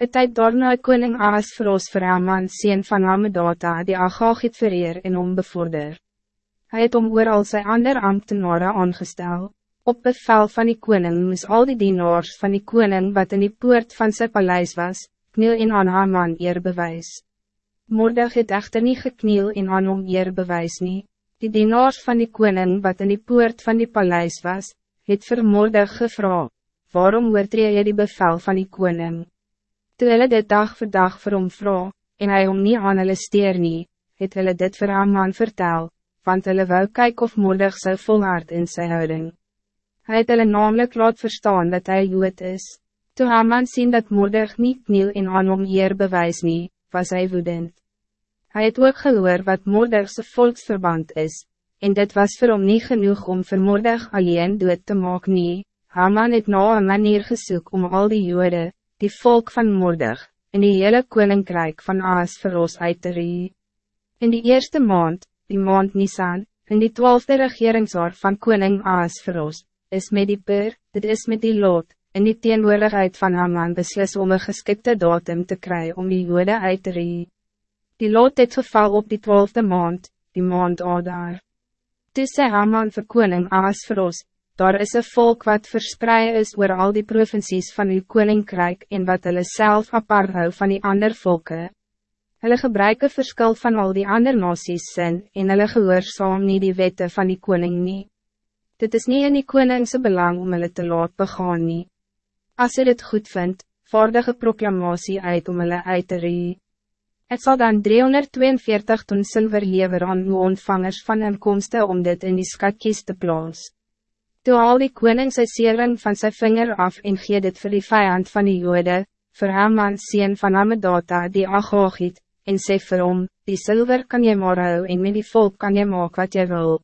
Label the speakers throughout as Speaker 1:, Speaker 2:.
Speaker 1: Het tyd daarna het koning Ahasveros vir Haman sien van Hamedata die Agagiet vereer en om bevorder. Hy het om oor al sy ander ambtenare aangestel. Op bevel van die koning moes al die dienaars van die koning wat in die poort van sy paleis was, kniel en aan Haman eer bewys. Moordig het echter nie gekniel en aan hom eer bewys nie. Die dienaars van die koning wat in die poort van die paleis was, het vir Moordig gevra, waarom oortree jy die bevel van die koning? Toe hulle dit dag voor dag vir hom vraag, en hij om nie aan hulle steer nie, het hulle dit vir Haman vertel, want hulle wou kyk of moedig sy volhard in sy houding. Hij het hulle namelijk laat verstaan dat hij jood is. Toe Haman sien dat moedig niet kniel en aan hom eer bewys nie, was hij woedend. Hij het ook gehoor wat moedigse volksverband is, en dit was voor hom niet genoeg om vermoedig alleen dood te maak nie. Haman het na een manier gesoek om al die joden, die volk van Moordig, en die hele koninkrijk van Aas verlos uit te rie. In die eerste maand, die maand Nisan, in die twaalfde regeringsjaar van koning Aas verlos, is met die per, dit is met die lot, in die teenwoordigheid van Haman beslis om een geskikte datum te krijgen om die jode uit te rie. Die lot het geval op die twaalfde maand, die maand Adar. Toe sê Haman vir koning Aas verlos, Daar is een volk wat verspreid is oor al die provincies van uw koninkrijk en wat hulle self apart hou van die ander volken. Hulle gebruik een verskil van al die ander nasies sin en hulle gehoorzaam nie die wette van die koning nie. Dit is niet in die koningse belang om hulle te laat begaan nie. As hy dit goed vindt, vaardige proklamatie uit om hulle uit te rie. Het zal dan 342 ton zilver lever aan uw ontvangers van inkomsten om dit in die skatkist te plaatsen. Toe al die koning sy sering van zijn vinger af en gee dit vir die vijand van die jode, vir Haman sien van Amedata die Agogiet, en sê vir hom, die zilver kan je maar hou en met die volk kan je maak wat je wil.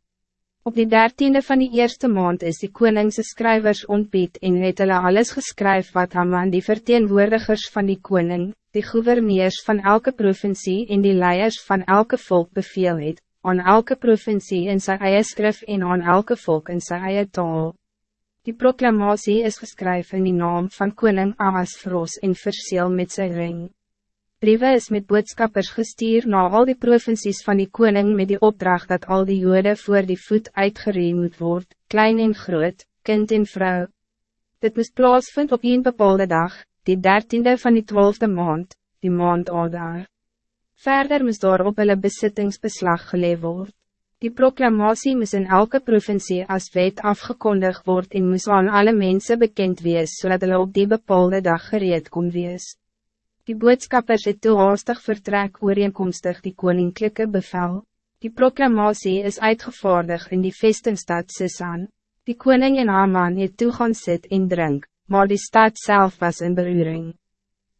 Speaker 1: Op die dertiende van die eerste maand is die koningse schrijvers ontbied en het hulle alles geskryf wat Haman die verteenwoordigers van die koning, die gouverneurs van elke provincie en die leiers van elke volk beveel het, aan elke provincie in zijn eie skrif en aan elke volk in zijn eie taal. Die proclamatie is geschreven in die naam van koning Ahasveros en verseel met zijn ring. Briewe is met boodschappers gestuur na al die provincies van die koning met die opdracht dat al die jode voor die voet uitgereen moet worden, klein en groot, kind en vrouw. Dit moest plaatsvind op een bepaalde dag, die dertiende van die twaalfde maand, die maand Adar. Verder moest daar op hulle besittingsbeslag geleef word. Die proclamatie moest in elke provincie als wet afgekondigd worden en moest aan alle mensen bekend wees, zodat hulle op die bepaalde dag gereed kon wees. Die boodskappers het toe haastig vertrek ooreenkomstig die koninklijke bevel. Die proclamatie is uitgevaardigd in die vestingstad Sisan. Die koning en Haman het toe gaan sit en drink, maar die stad zelf was in beruring.